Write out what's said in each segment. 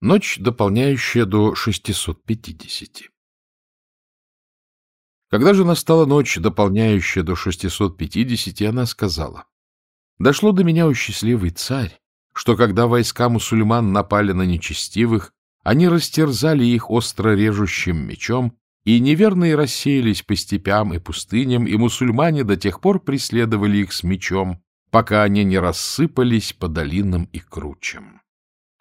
Ночь, дополняющая до 650. Когда же настала ночь, дополняющая до 650, она сказала, «Дошло до меня, о счастливый царь, что когда войска мусульман напали на нечестивых, они растерзали их остро режущим мечом, и неверные рассеялись по степям и пустыням, и мусульмане до тех пор преследовали их с мечом, пока они не рассыпались по долинам и кручам.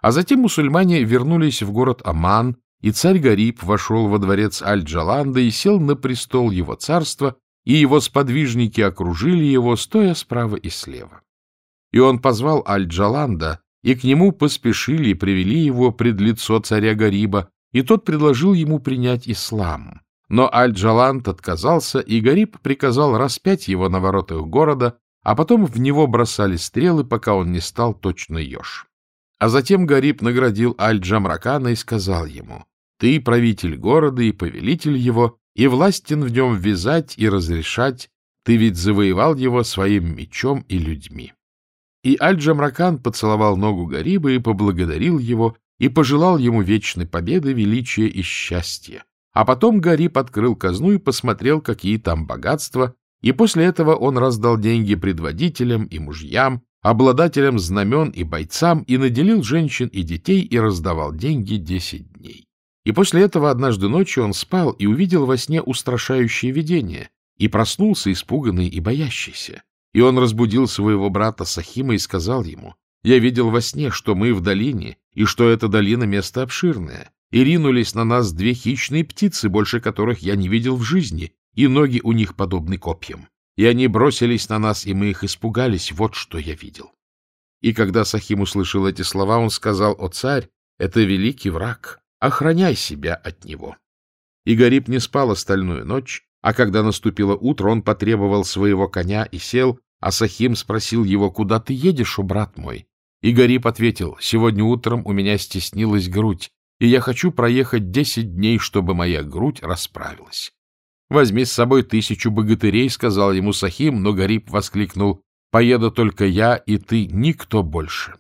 А затем мусульмане вернулись в город Аман, и царь Гариб вошел во дворец Аль-Джаланда и сел на престол его царства, и его сподвижники окружили его, стоя справа и слева. И он позвал Аль-Джаланда, и к нему поспешили и привели его пред лицо царя Гариба, и тот предложил ему принять ислам. Но Аль-Джаланд отказался, и Гариб приказал распять его на воротах города, а потом в него бросали стрелы, пока он не стал точно еж. А затем Гариб наградил Аль-Джамракана и сказал ему, «Ты правитель города и повелитель его, и властен в нем вязать и разрешать, ты ведь завоевал его своим мечом и людьми». И Аль-Джамракан поцеловал ногу Гариба и поблагодарил его, и пожелал ему вечной победы, величия и счастья. А потом Гариб открыл казну и посмотрел, какие там богатства, и после этого он раздал деньги предводителям и мужьям, обладателям знамен и бойцам, и наделил женщин и детей, и раздавал деньги десять дней. И после этого однажды ночью он спал и увидел во сне устрашающее видение, и проснулся испуганный и боящийся. И он разбудил своего брата Сахима и сказал ему, «Я видел во сне, что мы в долине, и что эта долина — место обширное, и ринулись на нас две хищные птицы, больше которых я не видел в жизни, и ноги у них подобны копьям и они бросились на нас, и мы их испугались. Вот что я видел. И когда Сахим услышал эти слова, он сказал, «О царь, это великий враг, охраняй себя от него». И Гариб не спал остальную ночь, а когда наступило утро, он потребовал своего коня и сел, а Сахим спросил его, «Куда ты едешь, о брат мой?» И Гариб ответил, «Сегодня утром у меня стеснилась грудь, и я хочу проехать десять дней, чтобы моя грудь расправилась». «Возьми с собой тысячу богатырей», — сказал ему Сахим, но Гариб воскликнул, «Поеду только я, и ты, никто больше».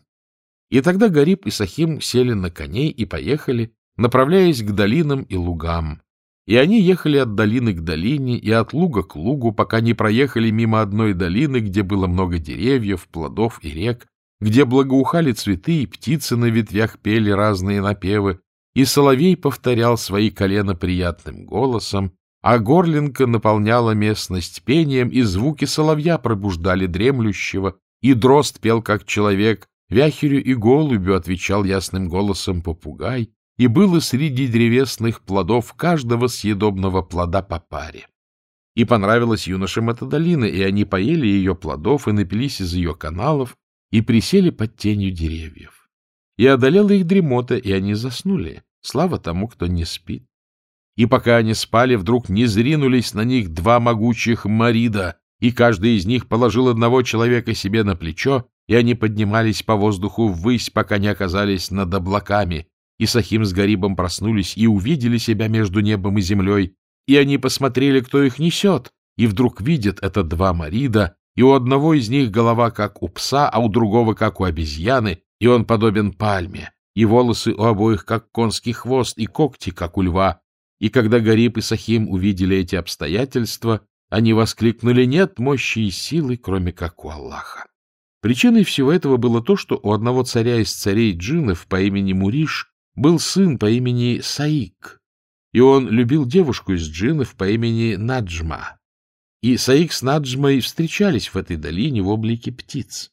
И тогда Гариб и Сахим сели на коней и поехали, направляясь к долинам и лугам. И они ехали от долины к долине и от луга к лугу, пока не проехали мимо одной долины, где было много деревьев, плодов и рек, где благоухали цветы, и птицы на ветвях пели разные напевы, и соловей повторял свои колено приятным голосом, а горлинка наполняла местность пением, и звуки соловья пробуждали дремлющего, и дрозд пел как человек, вяхерю и голубю отвечал ясным голосом попугай, и было среди древесных плодов каждого съедобного плода по паре. И понравилась юношам эта долина, и они поели ее плодов и напились из ее каналов, и присели под тенью деревьев. И одолела их дремота, и они заснули. Слава тому, кто не спит. И пока они спали, вдруг не зринулись на них два могучих марида, и каждый из них положил одного человека себе на плечо, и они поднимались по воздуху ввысь, пока не оказались над облаками. И Сахим с Гарибом проснулись и увидели себя между небом и землей, и они посмотрели, кто их несет, и вдруг видят это два марида, и у одного из них голова как у пса, а у другого как у обезьяны, и он подобен пальме, и волосы у обоих как конский хвост, и когти как у льва, и когда Гариб и Сахим увидели эти обстоятельства, они воскликнули «Нет мощи и силы, кроме как у Аллаха». Причиной всего этого было то, что у одного царя из царей джиннов по имени Муриш был сын по имени Саик, и он любил девушку из джиннов по имени Наджма. И Саик с Наджмой встречались в этой долине в облике птиц.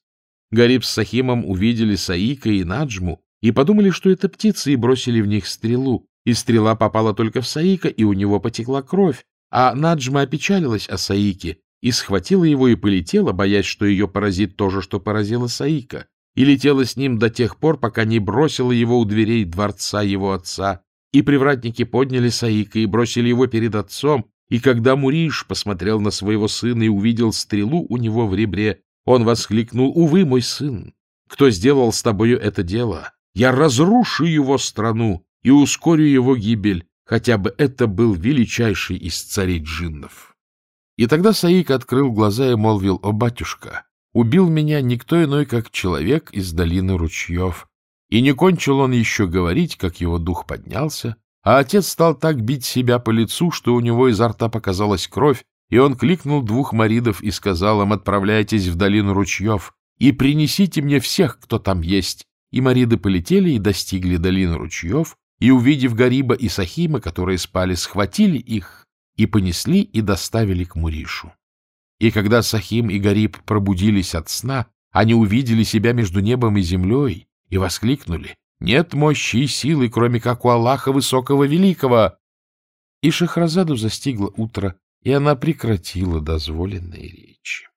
Гариб с Сахимом увидели Саика и Наджму и подумали, что это птицы, и бросили в них стрелу, и стрела попала только в Саика, и у него потекла кровь, а Наджма опечалилась о Саике и схватила его и полетела, боясь, что ее поразит то же, что поразило Саика, и летела с ним до тех пор, пока не бросила его у дверей дворца его отца. И привратники подняли Саика и бросили его перед отцом, и когда Муриш посмотрел на своего сына и увидел стрелу у него в ребре, он воскликнул, «Увы, мой сын, кто сделал с тобою это дело? Я разрушу его страну, и ускорю его гибель, хотя бы это был величайший из царей джиннов. И тогда Саик открыл глаза и молвил, «О, батюшка, убил меня никто иной, как человек из долины ручьев. И не кончил он еще говорить, как его дух поднялся, а отец стал так бить себя по лицу, что у него изо рта показалась кровь, и он кликнул двух маридов и сказал им, отправляйтесь в долину ручьев и принесите мне всех, кто там есть. И мариды полетели и достигли долины ручьев, и, увидев Гариба и Сахима, которые спали, схватили их и понесли и доставили к Муришу. И когда Сахим и Гариб пробудились от сна, они увидели себя между небом и землей и воскликнули «Нет мощи и силы, кроме как у Аллаха Высокого Великого!» И Шахразаду застигло утро, и она прекратила дозволенные речи.